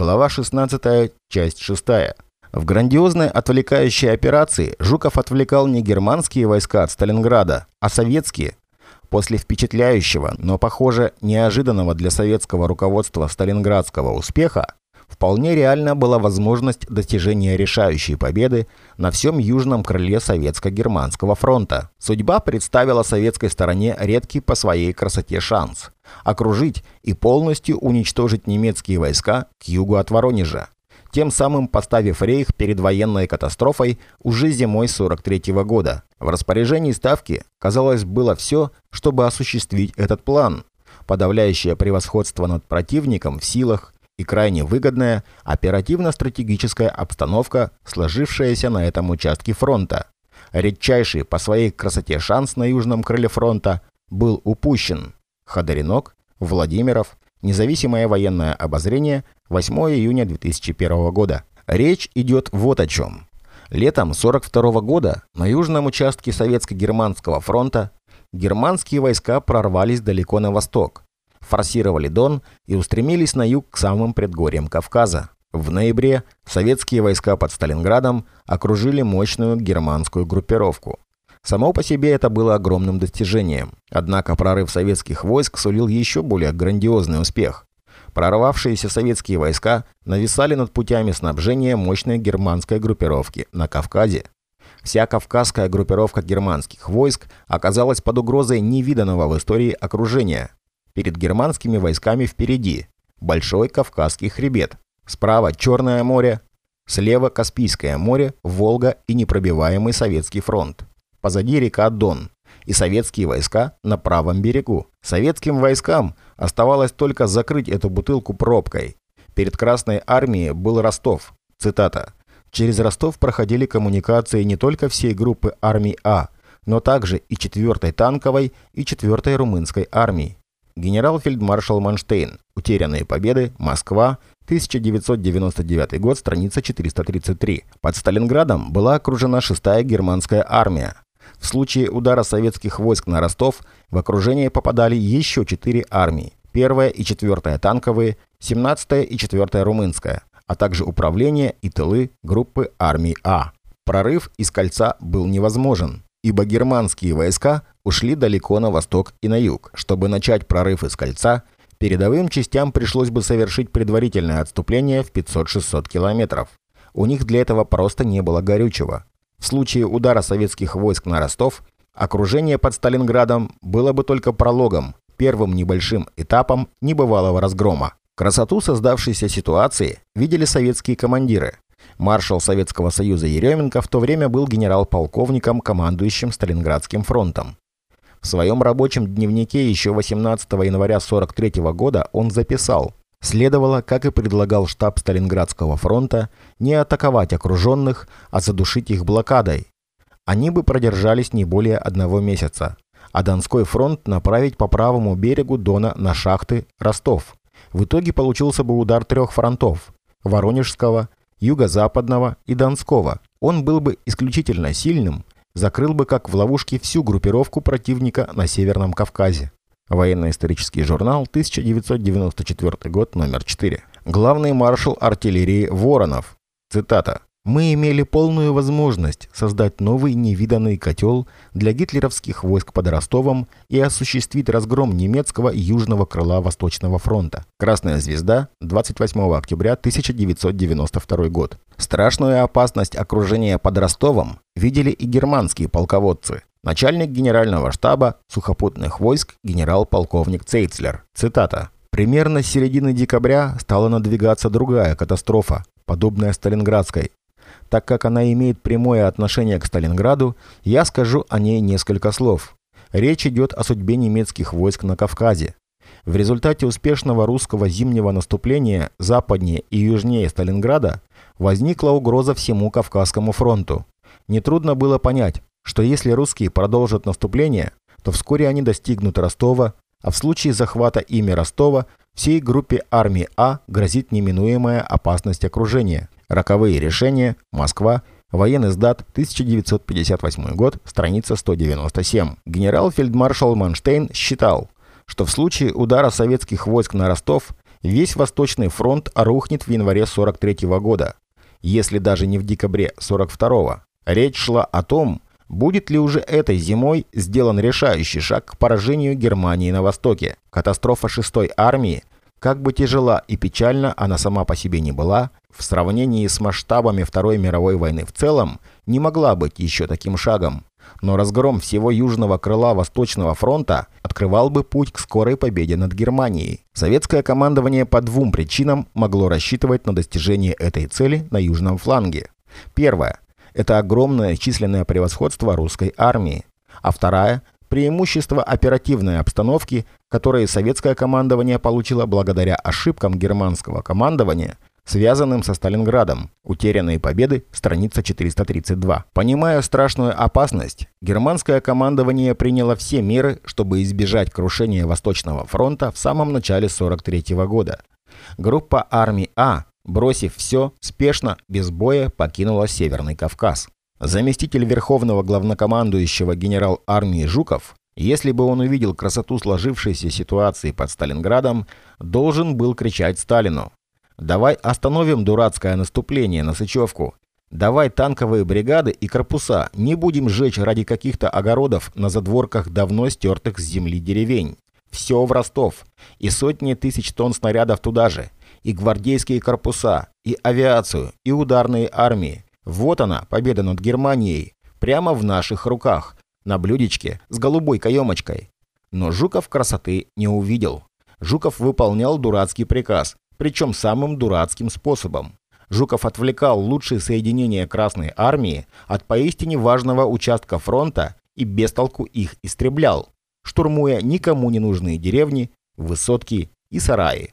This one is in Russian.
Глава 16, часть 6. В грандиозной отвлекающей операции Жуков отвлекал не германские войска от Сталинграда, а советские. После впечатляющего, но, похоже, неожиданного для советского руководства сталинградского успеха, вполне реальна была возможность достижения решающей победы на всем южном крыле Советско-Германского фронта. Судьба представила советской стороне редкий по своей красоте шанс – окружить и полностью уничтожить немецкие войска к югу от Воронежа, тем самым поставив рейх перед военной катастрофой уже зимой 43 -го года. В распоряжении Ставки, казалось, было все, чтобы осуществить этот план. Подавляющее превосходство над противником в силах, и крайне выгодная оперативно-стратегическая обстановка, сложившаяся на этом участке фронта. Редчайший по своей красоте шанс на южном крыле фронта был упущен. Ходоринок, Владимиров, независимое военное обозрение, 8 июня 2001 года. Речь идет вот о чем. Летом 1942 года на южном участке Советско-Германского фронта германские войска прорвались далеко на восток, форсировали Дон и устремились на юг к самым предгорьям Кавказа. В ноябре советские войска под Сталинградом окружили мощную германскую группировку. Само по себе это было огромным достижением. Однако прорыв советских войск сулил еще более грандиозный успех. Прорвавшиеся советские войска нависали над путями снабжения мощной германской группировки на Кавказе. Вся кавказская группировка германских войск оказалась под угрозой невиданного в истории окружения. Перед германскими войсками впереди Большой Кавказский хребет, справа Черное море, слева Каспийское море, Волга и непробиваемый Советский фронт. Позади река Дон и советские войска на правом берегу. Советским войскам оставалось только закрыть эту бутылку пробкой. Перед Красной армией был Ростов. Цитата. Через Ростов проходили коммуникации не только всей группы армий А, но также и 4-й танковой и 4-й румынской армии генерал-фельдмаршал Манштейн. Утерянные победы. Москва. 1999 год. Страница 433. Под Сталинградом была окружена 6-я германская армия. В случае удара советских войск на Ростов в окружение попадали еще 4 армии. 1 и 4 танковые, 17 и 4 румынская, а также управление и тылы группы армий А. Прорыв из кольца был невозможен ибо германские войска ушли далеко на восток и на юг. Чтобы начать прорыв из кольца, передовым частям пришлось бы совершить предварительное отступление в 500-600 километров. У них для этого просто не было горючего. В случае удара советских войск на Ростов, окружение под Сталинградом было бы только прологом, первым небольшим этапом небывалого разгрома. Красоту создавшейся ситуации видели советские командиры. Маршал Советского Союза Еременко в то время был генерал-полковником, командующим Сталинградским фронтом. В своем рабочем дневнике еще 18 января 1943 года он записал «Следовало, как и предлагал штаб Сталинградского фронта, не атаковать окруженных, а задушить их блокадой. Они бы продержались не более одного месяца, а Донской фронт направить по правому берегу Дона на шахты Ростов. В итоге получился бы удар трех фронтов – Воронежского, Юго-Западного и Донского. Он был бы исключительно сильным, закрыл бы как в ловушке всю группировку противника на Северном Кавказе. Военно-исторический журнал, 1994 год, номер 4. Главный маршал артиллерии Воронов. Цитата мы имели полную возможность создать новый невиданный котел для гитлеровских войск под Ростовом и осуществить разгром немецкого южного крыла Восточного фронта. Красная звезда, 28 октября 1992 год. Страшную опасность окружения под Ростовом видели и германские полководцы. Начальник генерального штаба сухопутных войск генерал-полковник Цейцлер. Цитата. Примерно с середины декабря стала надвигаться другая катастрофа, подобная Сталинградской, так как она имеет прямое отношение к Сталинграду, я скажу о ней несколько слов. Речь идет о судьбе немецких войск на Кавказе. В результате успешного русского зимнего наступления западнее и южнее Сталинграда возникла угроза всему Кавказскому фронту. Нетрудно было понять, что если русские продолжат наступление, то вскоре они достигнут Ростова, а в случае захвата ими Ростова всей группе армии А грозит неминуемая опасность окружения. Роковые решения. Москва. Военный сдат. 1958 год. Страница 197. Генерал-фельдмаршал Манштейн считал, что в случае удара советских войск на Ростов Весь Восточный фронт рухнет в январе 43 -го года, если даже не в декабре 42 -го. Речь шла о том, будет ли уже этой зимой сделан решающий шаг к поражению Германии на Востоке. Катастрофа 6-й армии, как бы тяжела и печальна она сама по себе не была, в сравнении с масштабами Второй мировой войны в целом, не могла быть еще таким шагом. Но разгром всего южного крыла Восточного фронта открывал бы путь к скорой победе над Германией. Советское командование по двум причинам могло рассчитывать на достижение этой цели на южном фланге. Первое. Это огромное численное превосходство русской армии. А вторая – преимущество оперативной обстановки, которые советское командование получило благодаря ошибкам германского командования – связанным со Сталинградом. Утерянные победы, страница 432. Понимая страшную опасность, германское командование приняло все меры, чтобы избежать крушения Восточного фронта в самом начале 43 -го года. Группа армий А, бросив все, спешно, без боя покинула Северный Кавказ. Заместитель Верховного главнокомандующего генерал армии Жуков если бы он увидел красоту сложившейся ситуации под Сталинградом, должен был кричать Сталину Давай остановим дурацкое наступление на Сычевку. Давай танковые бригады и корпуса не будем сжечь ради каких-то огородов на задворках давно стертых с земли деревень. Все в Ростов. И сотни тысяч тонн снарядов туда же. И гвардейские корпуса, и авиацию, и ударные армии. Вот она, победа над Германией. Прямо в наших руках. На блюдечке с голубой каемочкой. Но Жуков красоты не увидел. Жуков выполнял дурацкий приказ причем самым дурацким способом. Жуков отвлекал лучшие соединения Красной Армии от поистине важного участка фронта и без толку их истреблял, штурмуя никому не нужные деревни, высотки и сараи.